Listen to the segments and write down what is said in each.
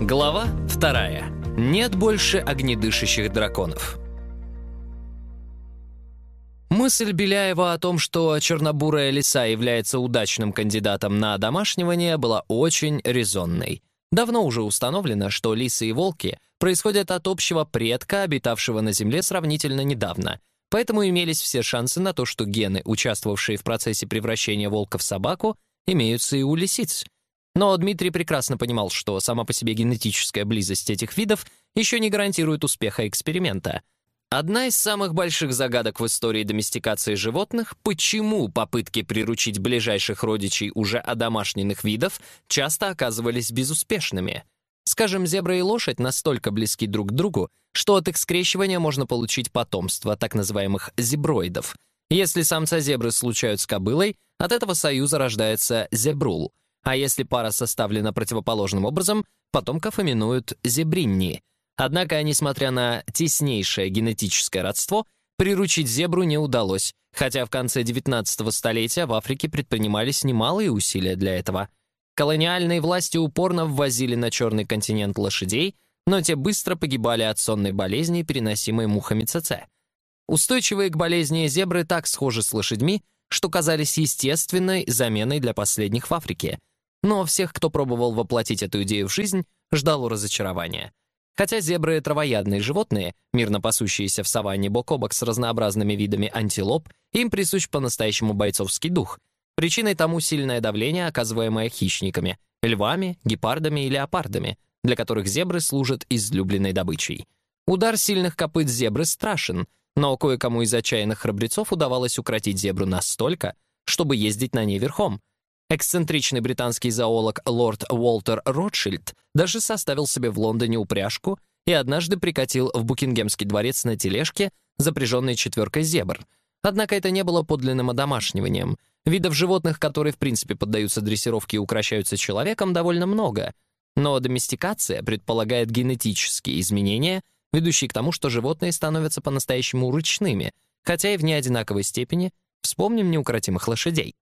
Глава вторая. Нет больше огнедышащих драконов. Мысль Беляева о том, что чернобурая лиса является удачным кандидатом на домашнивание, была очень резонной. Давно уже установлено, что лисы и волки происходят от общего предка, обитавшего на Земле сравнительно недавно, поэтому имелись все шансы на то, что гены, участвовавшие в процессе превращения волка в собаку, имеются и у лисиц — но Дмитрий прекрасно понимал, что сама по себе генетическая близость этих видов еще не гарантирует успеха эксперимента. Одна из самых больших загадок в истории доместикации животных — почему попытки приручить ближайших родичей уже одомашненных видов часто оказывались безуспешными. Скажем, зебра и лошадь настолько близки друг к другу, что от их скрещивания можно получить потомство так называемых зеброидов. Если самца зебры случают с кобылой, от этого союза рождается зебрул — а если пара составлена противоположным образом, потомков именуют зебринни. Однако, несмотря на теснейшее генетическое родство, приручить зебру не удалось, хотя в конце 19 столетия в Африке предпринимались немалые усилия для этого. Колониальные власти упорно ввозили на черный континент лошадей, но те быстро погибали от сонной болезни, переносимой мухами ЦЦ. Устойчивые к болезни зебры так схожи с лошадьми, что казались естественной заменой для последних в Африке. Но всех, кто пробовал воплотить эту идею в жизнь, ждало разочарования. Хотя зебры — травоядные животные, мирно пасущиеся в саванне бок о бок с разнообразными видами антилоп, им присущ по-настоящему бойцовский дух. Причиной тому сильное давление, оказываемое хищниками — львами, гепардами и леопардами, для которых зебры служат излюбленной добычей. Удар сильных копыт зебры страшен, но кое-кому из отчаянных храбрецов удавалось укротить зебру настолько, чтобы ездить на ней верхом, Эксцентричный британский зоолог лорд Уолтер Ротшильд даже составил себе в Лондоне упряжку и однажды прикатил в Букингемский дворец на тележке, запряженной четверкой зебр. Однако это не было подлинным одомашниванием. Видов животных, которые в принципе поддаются дрессировке и укращаются человеком, довольно много. Но доместикация предполагает генетические изменения, ведущие к тому, что животные становятся по-настоящему ручными, хотя и в неодинаковой степени. Вспомним неукротимых лошадей.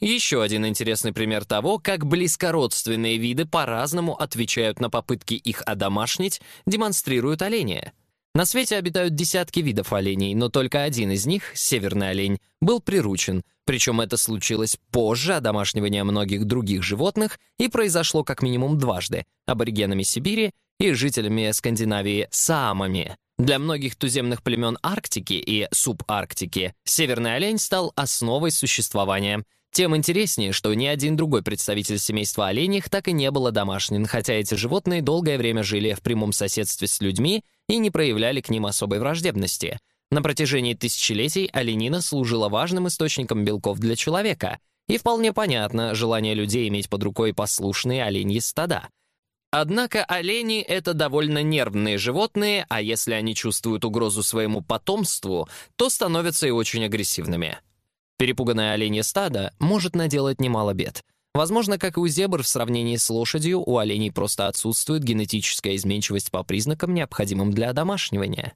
Еще один интересный пример того, как близкородственные виды по-разному отвечают на попытки их одомашнить, демонстрируют олени. На свете обитают десятки видов оленей, но только один из них, северный олень, был приручен, причем это случилось позже одомашнивания многих других животных и произошло как минимум дважды — аборигенами Сибири и жителями Скандинавии саамами. Для многих туземных племен Арктики и субарктики северный олень стал основой существования — тем интереснее, что ни один другой представитель семейства оленей так и не был домашним, хотя эти животные долгое время жили в прямом соседстве с людьми и не проявляли к ним особой враждебности. На протяжении тысячелетий оленина служила важным источником белков для человека, и вполне понятно желание людей иметь под рукой послушные оленьи стада. Однако олени — это довольно нервные животные, а если они чувствуют угрозу своему потомству, то становятся и очень агрессивными. Перепуганное оленье стадо может наделать немало бед. Возможно, как и у зебр в сравнении с лошадью, у оленей просто отсутствует генетическая изменчивость по признакам, необходимым для домашнивания.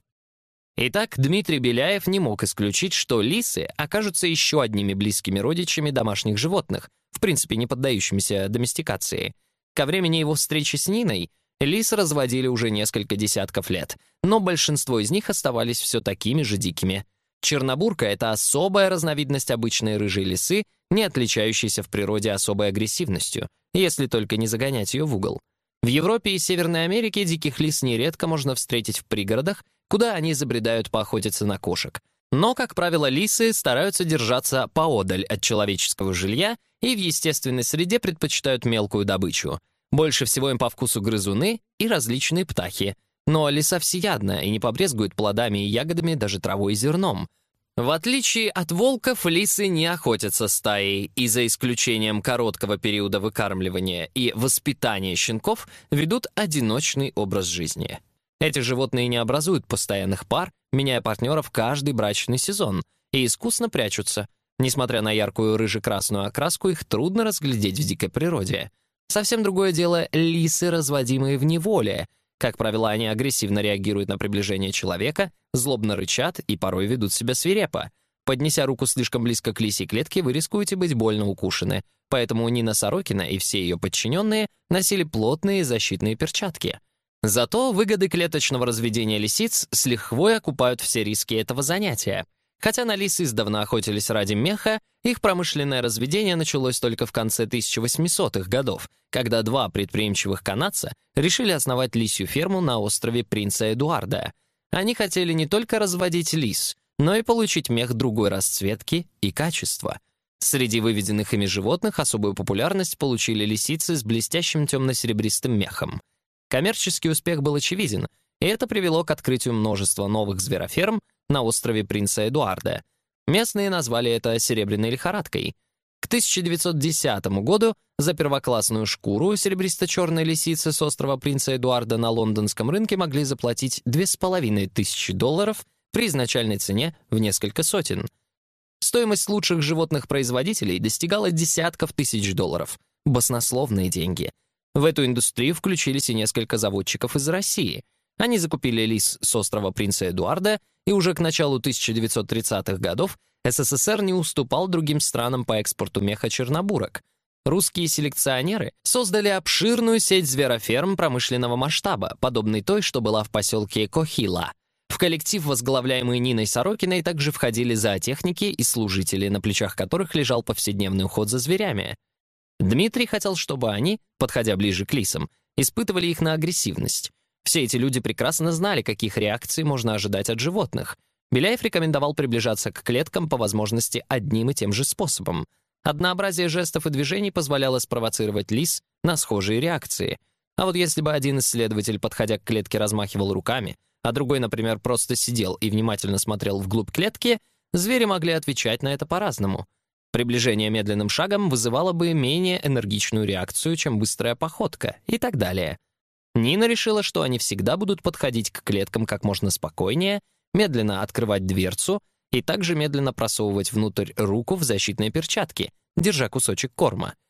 Итак, Дмитрий Беляев не мог исключить, что лисы окажутся еще одними близкими родичами домашних животных, в принципе не поддающимися доместикации. Ко времени его встречи с Ниной лисы разводили уже несколько десятков лет, но большинство из них оставались все такими же дикими — Чернобурка — это особая разновидность обычной рыжей лисы, не отличающейся в природе особой агрессивностью, если только не загонять ее в угол. В Европе и Северной Америке диких лис нередко можно встретить в пригородах, куда они забредают поохотиться на кошек. Но, как правило, лисы стараются держаться поодаль от человеческого жилья и в естественной среде предпочитают мелкую добычу. Больше всего им по вкусу грызуны и различные птахи — но лиса всеядна и не побрезгует плодами и ягодами, даже травой и зерном. В отличие от волков, лисы не охотятся стаей и, за исключением короткого периода выкармливания и воспитания щенков, ведут одиночный образ жизни. Эти животные не образуют постоянных пар, меняя партнеров каждый брачный сезон, и искусно прячутся. Несмотря на яркую рыже-красную окраску, их трудно разглядеть в дикой природе. Совсем другое дело лисы, разводимые в неволе, как правило, они агрессивно реагируют на приближение человека, злобно рычат и порой ведут себя свирепо. Поднеся руку слишком близко к лисьей клетке, вы рискуете быть больно укушены. Поэтому Нина Сорокина и все ее подчиненные носили плотные защитные перчатки. Зато выгоды клеточного разведения лисиц с лихвой окупают все риски этого занятия. Хотя на лис издавна охотились ради меха, их промышленное разведение началось только в конце 1800-х годов, когда два предприимчивых канадца решили основать лисью ферму на острове Принца Эдуарда. Они хотели не только разводить лис, но и получить мех другой расцветки и качества. Среди выведенных ими животных особую популярность получили лисицы с блестящим темно-серебристым мехом. Коммерческий успех был очевиден, и это привело к открытию множества новых звероферм на острове Принца Эдуарда. Местные назвали это «серебряной лихорадкой». К 1910 году за первоклассную шкуру серебристо-черной лисицы с острова Принца Эдуарда на лондонском рынке могли заплатить 2500 долларов при изначальной цене в несколько сотен. Стоимость лучших животных производителей достигала десятков тысяч долларов. Баснословные деньги. В эту индустрию включились и несколько заводчиков из России. Они закупили лис с острова Принца Эдуарда, и уже к началу 1930-х годов СССР не уступал другим странам по экспорту меха чернобурок. Русские селекционеры создали обширную сеть звероферм промышленного масштаба, подобной той, что была в поселке Кохила — в коллектив, возглавляемый Ниной Сорокиной, также входили зоотехники и служители, на плечах которых лежал повседневный уход за зверями. Дмитрий хотел, чтобы они, подходя ближе к лисам, испытывали их на агрессивность. Все эти люди прекрасно знали, каких реакций можно ожидать от животных. Беляев рекомендовал приближаться к клеткам по возможности одним и тем же способом. Однообразие жестов и движений позволяло спровоцировать лис на схожие реакции. А вот если бы один исследователь, подходя к клетке, размахивал руками, а другой, например, просто сидел и внимательно смотрел вглубь клетки, звери могли отвечать на это по-разному. Приближение медленным шагом вызывало бы менее энергичную реакцию, чем быстрая походка и так далее. Нина решила, что они всегда будут подходить к клеткам как можно спокойнее, медленно открывать дверцу и также медленно просовывать внутрь руку в защитные перчатки, держа кусочек корма —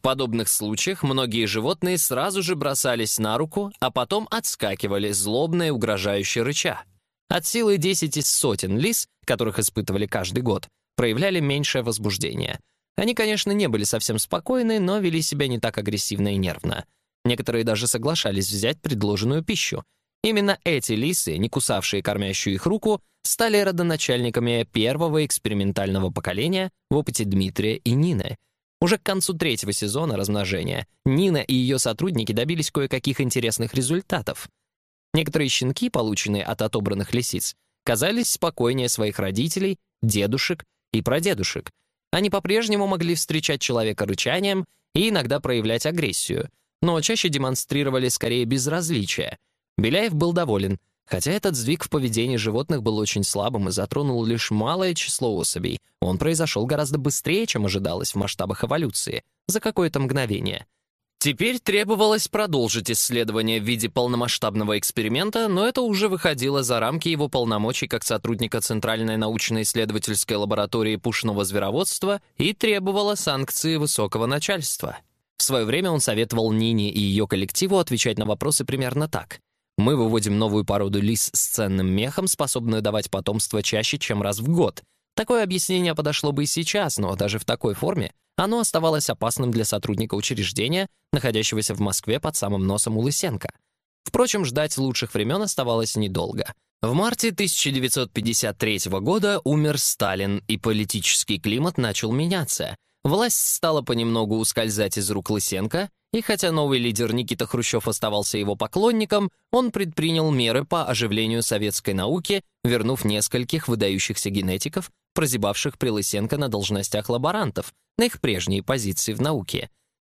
в подобных случаях многие животные сразу же бросались на руку, а потом отскакивали, злобно и угрожающе рыча. От силы 10 из сотен лис, которых испытывали каждый год, проявляли меньшее возбуждение. Они, конечно, не были совсем спокойны, но вели себя не так агрессивно и нервно. Некоторые даже соглашались взять предложенную пищу. Именно эти лисы, не кусавшие кормящую их руку, стали родоначальниками первого экспериментального поколения в опыте Дмитрия и Нины — уже к концу третьего сезона размножения Нина и ее сотрудники добились кое-каких интересных результатов. Некоторые щенки, полученные от отобранных лисиц, казались спокойнее своих родителей, дедушек и прадедушек. Они по-прежнему могли встречать человека рычанием и иногда проявлять агрессию, но чаще демонстрировали скорее безразличие. Беляев был доволен — Хотя этот сдвиг в поведении животных был очень слабым и затронул лишь малое число особей, он произошел гораздо быстрее, чем ожидалось в масштабах эволюции, за какое-то мгновение. Теперь требовалось продолжить исследование в виде полномасштабного эксперимента, но это уже выходило за рамки его полномочий как сотрудника Центральной научно-исследовательской лаборатории пушного звероводства и требовало санкции высокого начальства. В свое время он советовал Нине и ее коллективу отвечать на вопросы примерно так. Мы выводим новую породу лис с ценным мехом, способную давать потомство чаще, чем раз в год. Такое объяснение подошло бы и сейчас, но даже в такой форме оно оставалось опасным для сотрудника учреждения, находящегося в Москве под самым носом у Лысенко. Впрочем, ждать лучших времен оставалось недолго. В марте 1953 года умер Сталин, и политический климат начал меняться. Власть стала понемногу ускользать из рук Лысенко, и хотя новый лидер Никита Хрущев оставался его поклонником, он предпринял меры по оживлению советской науки, вернув нескольких выдающихся генетиков, прозябавших при Лысенко на должностях лаборантов, их прежние позиции в науке.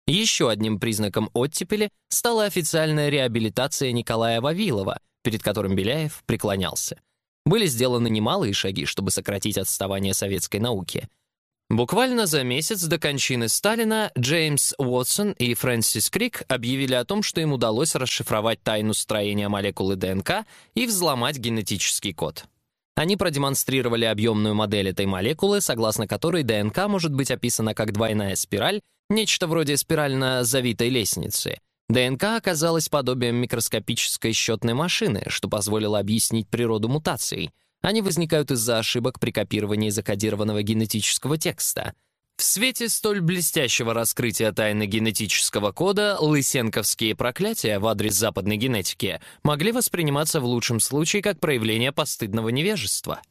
Еще одним признаком оттепели стала официальная реабилитация Николая Вавилова, перед которым Беляев преклонялся. Были сделаны немалые шаги, чтобы сократить отставание советской науки — Буквально за месяц до кончины Сталина Джеймс Уотсон и Фрэнсис Крик объявили о том, что им удалось расшифровать тайну строения молекулы ДНК и взломать генетический код. Они продемонстрировали объемную модель этой молекулы, согласно которой ДНК может быть описана как двойная спираль, нечто вроде спирально завитой лестницы. ДНК оказалась подобием микроскопической счетной машины, что позволило объяснить природу мутаций — они возникают из-за ошибок при копировании закодированного генетического текста. В свете столь блестящего раскрытия тайны генетического кода лысенковские проклятия в адрес западной генетики могли восприниматься в лучшем случае как проявление постыдного невежества.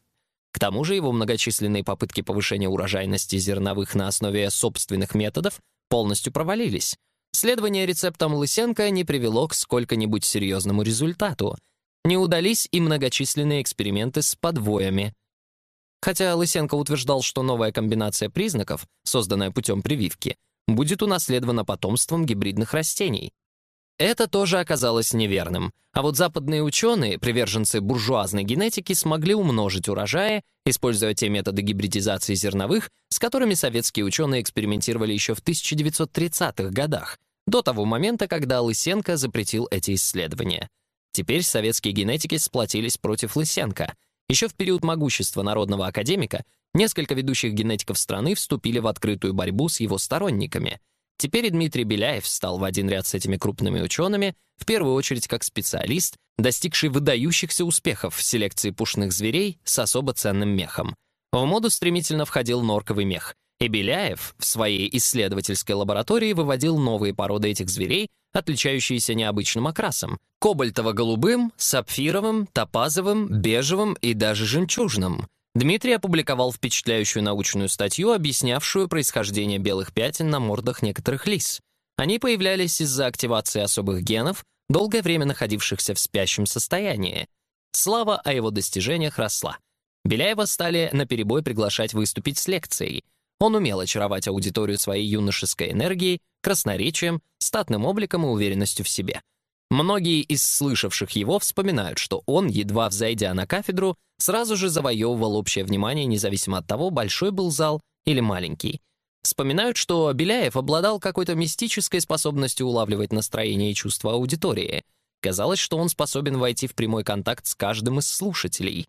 К тому же его многочисленные попытки повышения урожайности зерновых на основе собственных методов полностью провалились. Следование рецептам Лысенко не привело к сколько-нибудь серьезному результату. Не удались и многочисленные эксперименты с подвоями — Хотя Лысенко утверждал, что новая комбинация признаков, созданная путем прививки, будет унаследована потомством гибридных растений. Это тоже оказалось неверным. А вот западные ученые, приверженцы буржуазной генетики, смогли умножить урожаи, используя те методы гибридизации зерновых, с которыми советские ученые экспериментировали еще в 1930-х годах, до того момента, когда Лысенко запретил эти исследования. Теперь советские генетики сплотились против Лысенко, еще в период могущества народного академика несколько ведущих генетиков страны вступили в открытую борьбу с его сторонниками. Теперь Дмитрий Беляев стал в один ряд с этими крупными учеными, в первую очередь как специалист, достигший выдающихся успехов в селекции пушных зверей с особо ценным мехом. В моду стремительно входил норковый мех, и Беляев в своей исследовательской лаборатории выводил новые породы этих зверей, отличающиеся необычным окрасом — кобальтово-голубым, сапфировым, топазовым, бежевым и даже жемчужным. Дмитрий опубликовал впечатляющую научную статью, объяснявшую происхождение белых пятен на мордах некоторых лис. Они появлялись из-за активации особых генов, долгое время находившихся в спящем состоянии. Слава о его достижениях росла. Беляева стали наперебой приглашать выступить с лекцией — он умел очаровать аудиторию своей юношеской энергией, красноречием, статным обликом и уверенностью в себе. Многие из слышавших его вспоминают, что он, едва взойдя на кафедру, сразу же завоевывал общее внимание, независимо от того, большой был зал или маленький. Вспоминают, что Беляев обладал какой-то мистической способностью улавливать настроение и чувства аудитории. Казалось, что он способен войти в прямой контакт с каждым из слушателей.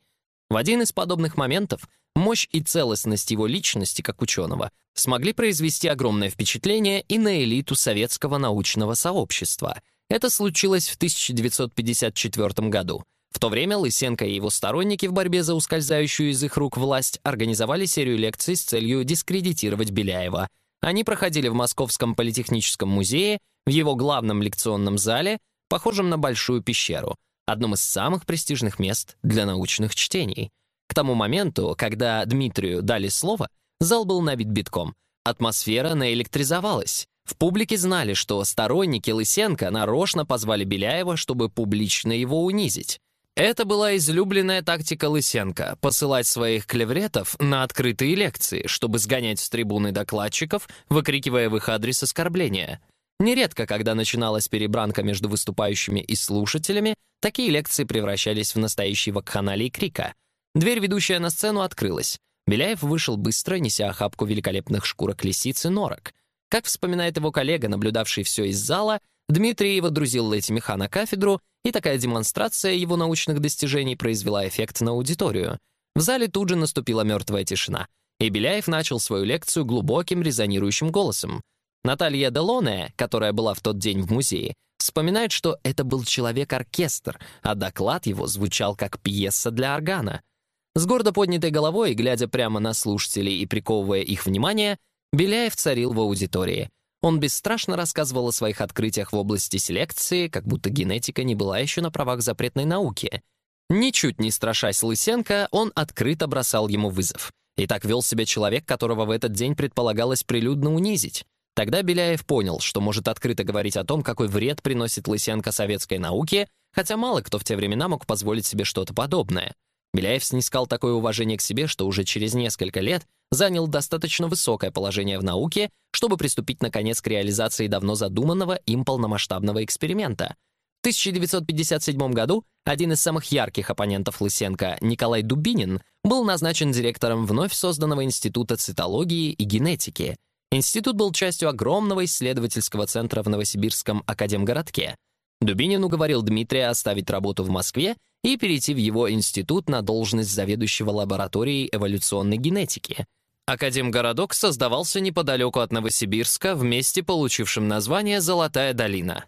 В один из подобных моментов Мощь и целостность его личности как ученого смогли произвести огромное впечатление и на элиту советского научного сообщества. Это случилось в 1954 году. В то время Лысенко и его сторонники в борьбе за ускользающую из их рук власть организовали серию лекций с целью дискредитировать Беляева. Они проходили в Московском политехническом музее, в его главном лекционном зале, похожем на большую пещеру, одном из самых престижных мест для научных чтений — к тому моменту, когда Дмитрию дали слово, зал был набит битком. Атмосфера наэлектризовалась. В публике знали, что сторонники Лысенко нарочно позвали Беляева, чтобы публично его унизить. Это была излюбленная тактика Лысенко — посылать своих клевретов на открытые лекции, чтобы сгонять с трибуны докладчиков, выкрикивая в их адрес оскорбления. Нередко, когда начиналась перебранка между выступающими и слушателями, такие лекции превращались в настоящий вакханалий крика — Дверь, ведущая на сцену, открылась. Беляев вышел быстро, неся охапку великолепных шкурок лисицы норок. Как вспоминает его коллега, наблюдавший все из зала, Дмитрий водрузил эти меха на кафедру, и такая демонстрация его научных достижений произвела эффект на аудиторию. В зале тут же наступила мертвая тишина, и Беляев начал свою лекцию глубоким резонирующим голосом. Наталья Делоне, которая была в тот день в музее, вспоминает, что это был человек-оркестр, а доклад его звучал как пьеса для органа — с гордо поднятой головой, глядя прямо на слушателей и приковывая их внимание, Беляев царил в аудитории. Он бесстрашно рассказывал о своих открытиях в области селекции, как будто генетика не была еще на правах запретной науки. Ничуть не страшась Лысенко, он открыто бросал ему вызов. И так вел себя человек, которого в этот день предполагалось прилюдно унизить. Тогда Беляев понял, что может открыто говорить о том, какой вред приносит Лысенко советской науке, хотя мало кто в те времена мог позволить себе что-то подобное — Беляев снискал такое уважение к себе, что уже через несколько лет занял достаточно высокое положение в науке, чтобы приступить, наконец, к реализации давно задуманного им полномасштабного эксперимента. В 1957 году один из самых ярких оппонентов Лысенко, Николай Дубинин, был назначен директором вновь созданного Института цитологии и генетики. Институт был частью огромного исследовательского центра в Новосибирском академгородке. Дубинин уговорил Дмитрия оставить работу в Москве и перейти в его институт на должность заведующего лабораторией эволюционной генетики. Академгородок создавался неподалеку от Новосибирска в месте, получившем название «Золотая долина».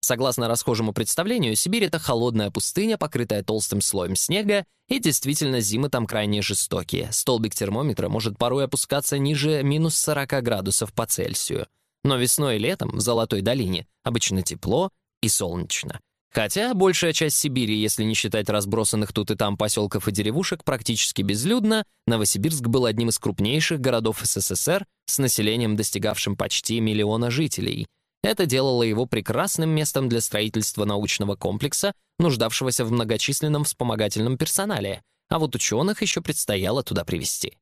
Согласно расхожему представлению, Сибирь — это холодная пустыня, покрытая толстым слоем снега, и действительно зимы там крайне жестокие. Столбик термометра может порой опускаться ниже минус 40 градусов по Цельсию. Но весной и летом в Золотой долине обычно тепло и солнечно. Хотя большая часть Сибири, если не считать разбросанных тут и там поселков и деревушек, практически безлюдна, Новосибирск был одним из крупнейших городов СССР с населением, достигавшим почти миллиона жителей — это делало его прекрасным местом для строительства научного комплекса, нуждавшегося в многочисленном вспомогательном персонале, а вот ученых еще предстояло туда привести.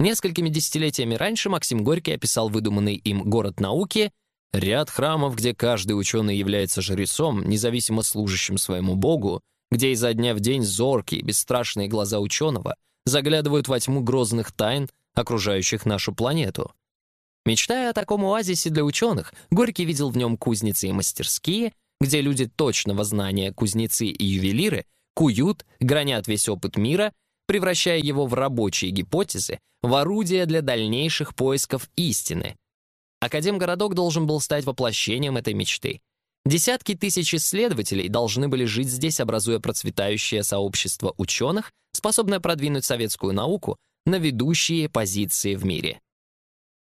Несколькими десятилетиями раньше Максим Горький описал выдуманный им город науки, ряд храмов, где каждый ученый является жрецом, независимо служащим своему богу, где изо дня в день зоркие, бесстрашные глаза ученого заглядывают во тьму грозных тайн, окружающих нашу планету. Мечтая о таком оазисе для ученых, Горький видел в нем кузницы и мастерские, где люди точного знания, кузнецы и ювелиры, куют, гранят весь опыт мира, превращая его в рабочие гипотезы, в орудия для дальнейших поисков истины. Академгородок должен был стать воплощением этой мечты. Десятки тысяч исследователей должны были жить здесь, образуя процветающее сообщество ученых, способное продвинуть советскую науку на ведущие позиции в мире.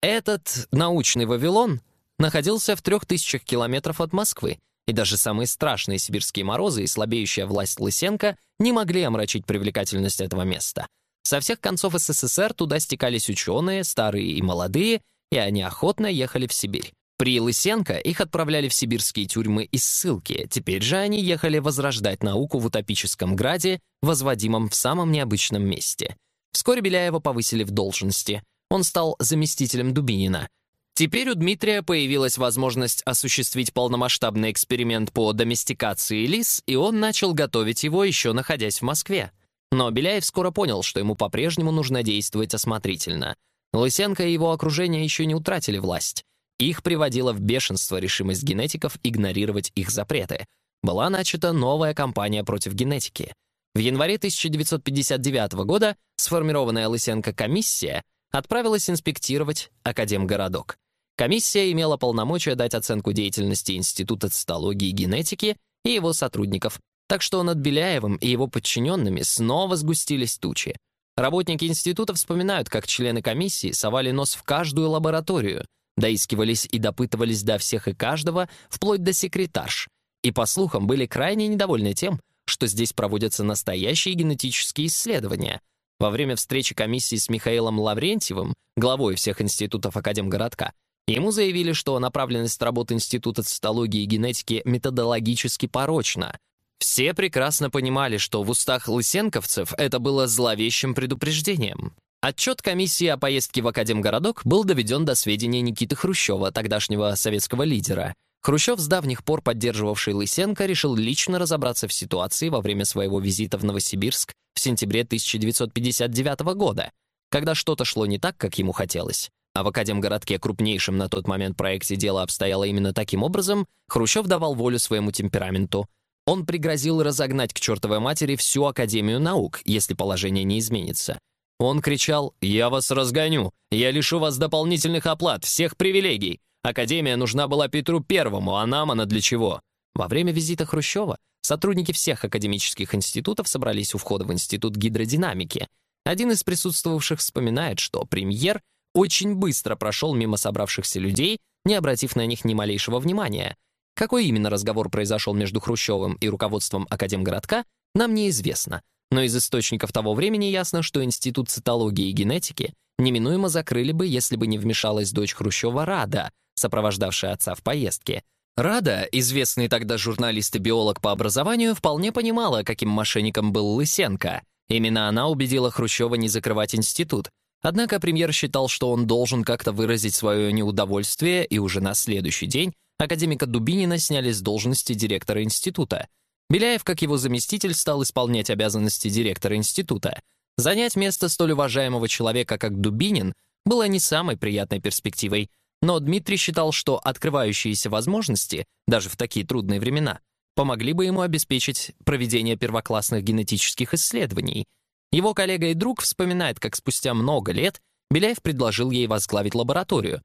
Этот научный Вавилон находился в трех тысячах километров от Москвы, и даже самые страшные сибирские морозы и слабеющая власть Лысенко не могли омрачить привлекательность этого места. Со всех концов СССР туда стекались ученые, старые и молодые, и они охотно ехали в Сибирь. При Лысенко их отправляли в сибирские тюрьмы и ссылки, теперь же они ехали возрождать науку в утопическом граде, возводимом в самом необычном месте. Вскоре Беляева повысили в должности он стал заместителем Дубинина. Теперь у Дмитрия появилась возможность осуществить полномасштабный эксперимент по доместикации лис, и он начал готовить его, еще находясь в Москве. Но Беляев скоро понял, что ему по-прежнему нужно действовать осмотрительно. Лысенко и его окружение еще не утратили власть. Их приводила в бешенство решимость генетиков игнорировать их запреты. Была начата новая кампания против генетики. В январе 1959 года сформированная Лысенко комиссия отправилась инспектировать Академгородок. Комиссия имела полномочия дать оценку деятельности Института цитологии и генетики и его сотрудников, так что над Беляевым и его подчиненными снова сгустились тучи. Работники института вспоминают, как члены комиссии совали нос в каждую лабораторию, доискивались и допытывались до всех и каждого, вплоть до секретарш, и, по слухам, были крайне недовольны тем, что здесь проводятся настоящие генетические исследования — во время встречи комиссии с Михаилом Лаврентьевым, главой всех институтов Академгородка, ему заявили, что направленность работы Института цитологии и генетики методологически порочна. Все прекрасно понимали, что в устах лысенковцев это было зловещим предупреждением. Отчет комиссии о поездке в Академгородок был доведен до сведения Никиты Хрущева, тогдашнего советского лидера — Хрущев, с давних пор поддерживавший Лысенко, решил лично разобраться в ситуации во время своего визита в Новосибирск в сентябре 1959 года, когда что-то шло не так, как ему хотелось. А в Академгородке, крупнейшем на тот момент проекте, дело обстояло именно таким образом, Хрущев давал волю своему темпераменту. Он пригрозил разогнать к чертовой матери всю Академию наук, если положение не изменится. Он кричал «Я вас разгоню! Я лишу вас дополнительных оплат, всех привилегий! Академия нужна была Петру Первому, а нам она для чего? Во время визита Хрущева сотрудники всех академических институтов собрались у входа в Институт гидродинамики. Один из присутствовавших вспоминает, что премьер очень быстро прошел мимо собравшихся людей, не обратив на них ни малейшего внимания. Какой именно разговор произошел между Хрущевым и руководством Академгородка, нам неизвестно, но из источников того времени ясно, что Институт цитологии и генетики неминуемо закрыли бы, если бы не вмешалась дочь Хрущева Рада, сопровождавшая отца в поездке. Рада, известный тогда журналист и биолог по образованию, вполне понимала, каким мошенником был Лысенко. Именно она убедила Хрущева не закрывать институт. Однако премьер считал, что он должен как-то выразить свое неудовольствие, и уже на следующий день академика Дубинина сняли с должности директора института. Беляев, как его заместитель, стал исполнять обязанности директора института. Занять место столь уважаемого человека, как Дубинин, было не самой приятной перспективой — но Дмитрий считал, что открывающиеся возможности, даже в такие трудные времена, помогли бы ему обеспечить проведение первоклассных генетических исследований. Его коллега и друг вспоминает, как спустя много лет Беляев предложил ей возглавить лабораторию.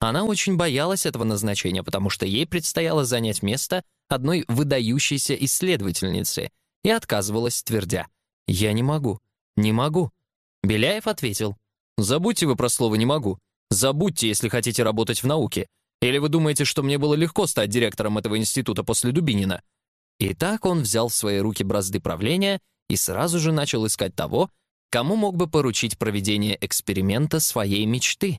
Она очень боялась этого назначения, потому что ей предстояло занять место одной выдающейся исследовательницы, и отказывалась, твердя «Я не могу, не могу». Беляев ответил «Забудьте вы про слово «не могу». Забудьте, если хотите работать в науке. Или вы думаете, что мне было легко стать директором этого института после Дубинина?» И так он взял в свои руки бразды правления и сразу же начал искать того, кому мог бы поручить проведение эксперимента своей мечты.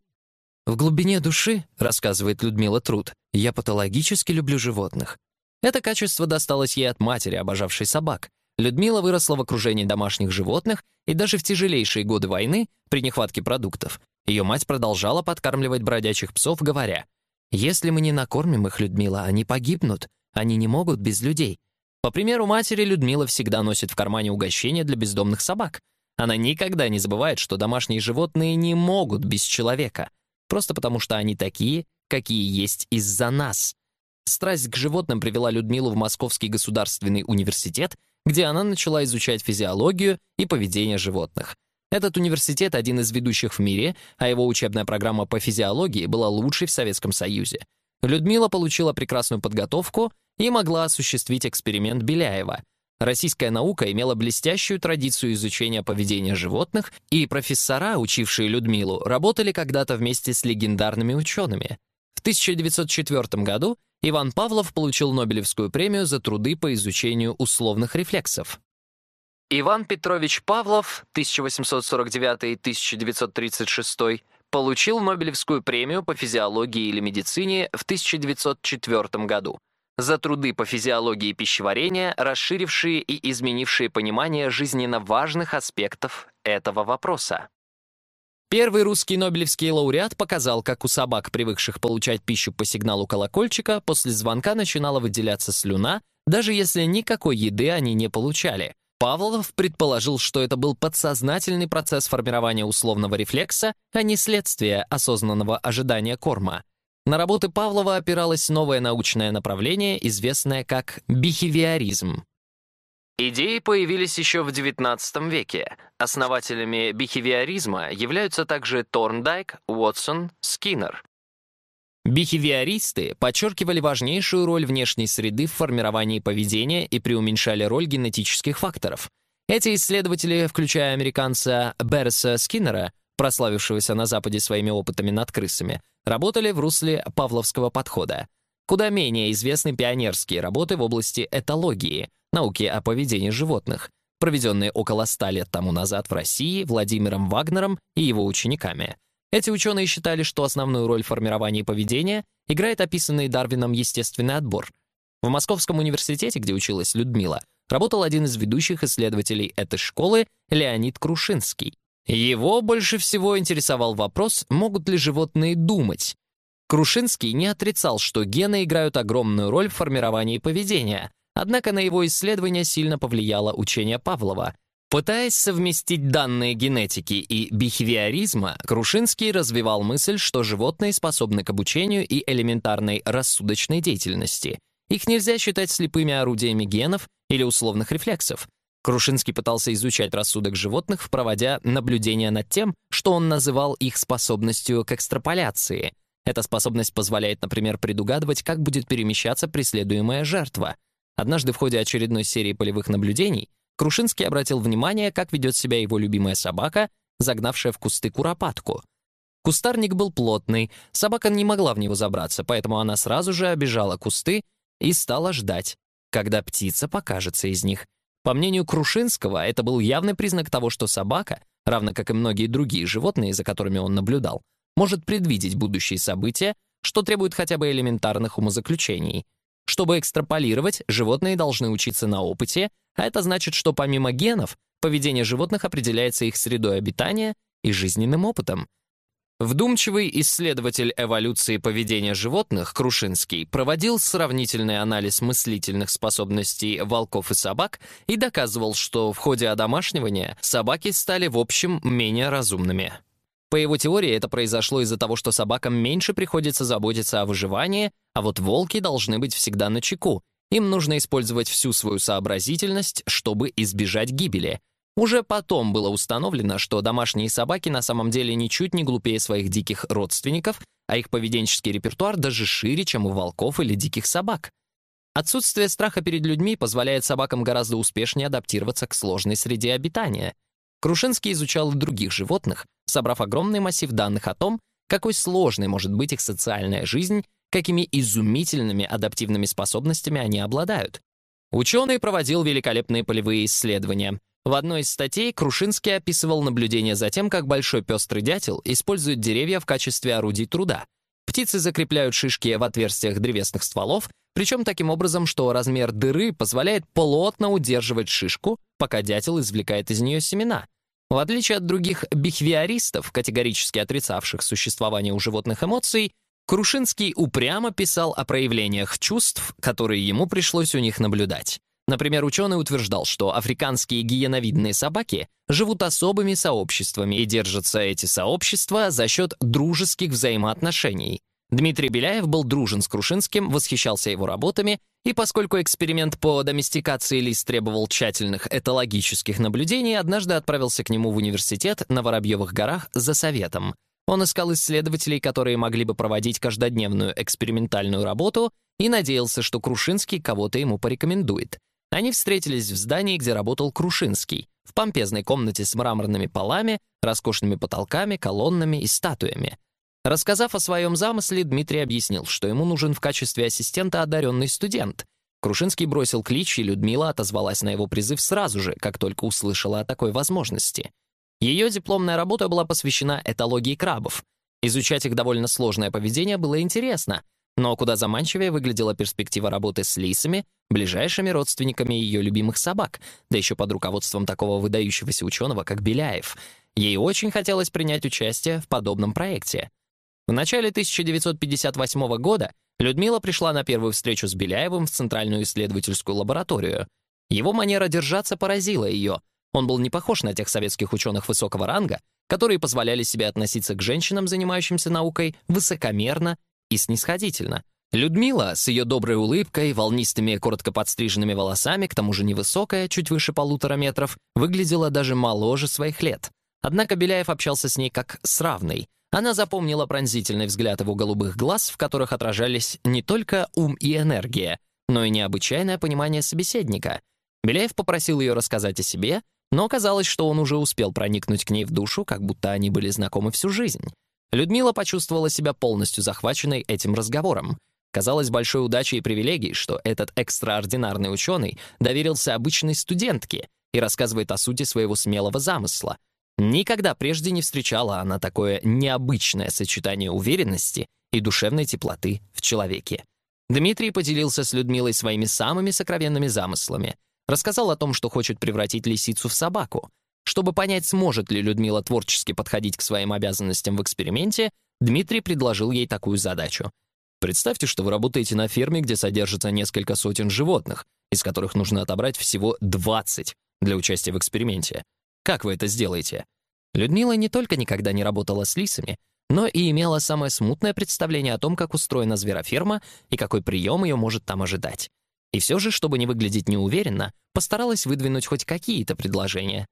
«В глубине души, — рассказывает Людмила Труд, — я патологически люблю животных. Это качество досталось ей от матери, обожавшей собак. Людмила выросла в окружении домашних животных, и даже в тяжелейшие годы войны, при нехватке продуктов, ее мать продолжала подкармливать бродячих псов, говоря, «Если мы не накормим их, Людмила, они погибнут. Они не могут без людей». По примеру матери, Людмила всегда носит в кармане угощения для бездомных собак — она никогда не забывает, что домашние животные не могут без человека, просто потому что они такие, какие есть из-за нас. Страсть к животным привела Людмилу в Московский государственный университет, где она начала изучать физиологию и поведение животных. Этот университет один из ведущих в мире, а его учебная программа по физиологии была лучшей в Советском Союзе. Людмила получила прекрасную подготовку и могла осуществить эксперимент Беляева — Российская наука имела блестящую традицию изучения поведения животных, и профессора, учившие Людмилу, работали когда-то вместе с легендарными учеными. В 1904 году Иван Павлов получил Нобелевскую премию за труды по изучению условных рефлексов. Иван Петрович Павлов, 1849-1936, получил Нобелевскую премию по физиологии или медицине в 1904 году за труды по физиологии пищеварения, расширившие и изменившие понимание жизненно важных аспектов этого вопроса. Первый русский нобелевский лауреат показал, как у собак, привыкших получать пищу по сигналу колокольчика, после звонка начинала выделяться слюна, даже если никакой еды они не получали. Павлов предположил, что это был подсознательный процесс формирования условного рефлекса, а не следствие осознанного ожидания корма. На работы Павлова опиралось новое научное направление, известное как бихевиоризм. Идеи появились еще в XIX веке. Основателями бихевиоризма являются также Торндайк, Уотсон, Скиннер. Бихевиористы подчеркивали важнейшую роль внешней среды в формировании поведения и преуменьшали роль генетических факторов. Эти исследователи, включая американца Берреса Скиннера, прославившегося на Западе своими опытами над крысами, работали в русле павловского подхода. Куда менее известны пионерские работы в области этологии, науки о поведении животных, проведенные около ста лет тому назад в России Владимиром Вагнером и его учениками. Эти ученые считали, что основную роль в формировании поведения играет описанный Дарвином естественный отбор. В Московском университете, где училась Людмила, работал один из ведущих исследователей этой школы Леонид Крушинский. Его больше всего интересовал вопрос, могут ли животные думать. Крушинский не отрицал, что гены играют огромную роль в формировании поведения, однако на его исследование сильно повлияло учение Павлова. Пытаясь совместить данные генетики и бихевиоризма, Крушинский развивал мысль, что животные способны к обучению и элементарной рассудочной деятельности. Их нельзя считать слепыми орудиями генов или условных рефлексов. Крушинский пытался изучать рассудок животных, проводя наблюдения над тем, что он называл их способностью к экстраполяции. Эта способность позволяет, например, предугадывать, как будет перемещаться преследуемая жертва. Однажды в ходе очередной серии полевых наблюдений Крушинский обратил внимание, как ведет себя его любимая собака, загнавшая в кусты куропатку. Кустарник был плотный, собака не могла в него забраться, поэтому она сразу же обижала кусты и стала ждать, когда птица покажется из них. По мнению Крушинского, это был явный признак того, что собака, равно как и многие другие животные, за которыми он наблюдал, может предвидеть будущие события, что требует хотя бы элементарных умозаключений. Чтобы экстраполировать, животные должны учиться на опыте, а это значит, что помимо генов, поведение животных определяется их средой обитания и жизненным опытом. Вдумчивый исследователь эволюции поведения животных Крушинский проводил сравнительный анализ мыслительных способностей волков и собак и доказывал, что в ходе одомашнивания собаки стали в общем менее разумными. По его теории это произошло из-за того, что собакам меньше приходится заботиться о выживании, а вот волки должны быть всегда на чеку. Им нужно использовать всю свою сообразительность, чтобы избежать гибели — уже потом было установлено, что домашние собаки на самом деле ничуть не глупее своих диких родственников, а их поведенческий репертуар даже шире, чем у волков или диких собак. Отсутствие страха перед людьми позволяет собакам гораздо успешнее адаптироваться к сложной среде обитания. Крушинский изучал и других животных, собрав огромный массив данных о том, какой сложной может быть их социальная жизнь, какими изумительными адаптивными способностями они обладают. Ученый проводил великолепные полевые исследования. В одной из статей Крушинский описывал наблюдение за тем, как большой пестрый дятел использует деревья в качестве орудий труда. Птицы закрепляют шишки в отверстиях древесных стволов, причем таким образом, что размер дыры позволяет плотно удерживать шишку, пока дятел извлекает из нее семена. В отличие от других бихвиаристов, категорически отрицавших существование у животных эмоций, Крушинский упрямо писал о проявлениях чувств, которые ему пришлось у них наблюдать. Например, ученый утверждал, что африканские гиеновидные собаки живут особыми сообществами и держатся эти сообщества за счет дружеских взаимоотношений. Дмитрий Беляев был дружен с Крушинским, восхищался его работами, и поскольку эксперимент по доместикации лис требовал тщательных этологических наблюдений, однажды отправился к нему в университет на Воробьевых горах за советом. Он искал исследователей, которые могли бы проводить каждодневную экспериментальную работу, и надеялся, что Крушинский кого-то ему порекомендует. Они встретились в здании, где работал Крушинский, в помпезной комнате с мраморными полами, роскошными потолками, колоннами и статуями. Рассказав о своем замысле, Дмитрий объяснил, что ему нужен в качестве ассистента одаренный студент. Крушинский бросил клич, и Людмила отозвалась на его призыв сразу же, как только услышала о такой возможности. Ее дипломная работа была посвящена этологии крабов. Изучать их довольно сложное поведение было интересно, но куда заманчивее выглядела перспектива работы с лисами, ближайшими родственниками ее любимых собак, да еще под руководством такого выдающегося ученого, как Беляев. Ей очень хотелось принять участие в подобном проекте — в начале 1958 года Людмила пришла на первую встречу с Беляевым в Центральную исследовательскую лабораторию. Его манера держаться поразила ее. Он был не похож на тех советских ученых высокого ранга, которые позволяли себе относиться к женщинам, занимающимся наукой, высокомерно и снисходительно. Людмила с ее доброй улыбкой, волнистыми коротко подстриженными волосами, к тому же невысокая, чуть выше полутора метров, выглядела даже моложе своих лет. Однако Беляев общался с ней как с равной, она запомнила пронзительный взгляд его голубых глаз, в которых отражались не только ум и энергия, но и необычайное понимание собеседника. Беляев попросил ее рассказать о себе, но казалось, что он уже успел проникнуть к ней в душу, как будто они были знакомы всю жизнь. Людмила почувствовала себя полностью захваченной этим разговором. Казалось большой удачей и привилегией, что этот экстраординарный ученый доверился обычной студентке и рассказывает о сути своего смелого замысла — Никогда прежде не встречала она такое необычное сочетание уверенности и душевной теплоты в человеке. Дмитрий поделился с Людмилой своими самыми сокровенными замыслами. Рассказал о том, что хочет превратить лисицу в собаку. Чтобы понять, сможет ли Людмила творчески подходить к своим обязанностям в эксперименте, Дмитрий предложил ей такую задачу. Представьте, что вы работаете на ферме, где содержится несколько сотен животных, из которых нужно отобрать всего 20 для участия в эксперименте. Как вы это сделаете? Людмила не только никогда не работала с лисами, но и имела самое смутное представление о том, как устроена звероферма и какой прием ее может там ожидать. И все же, чтобы не выглядеть неуверенно, постаралась выдвинуть хоть какие-то предложения.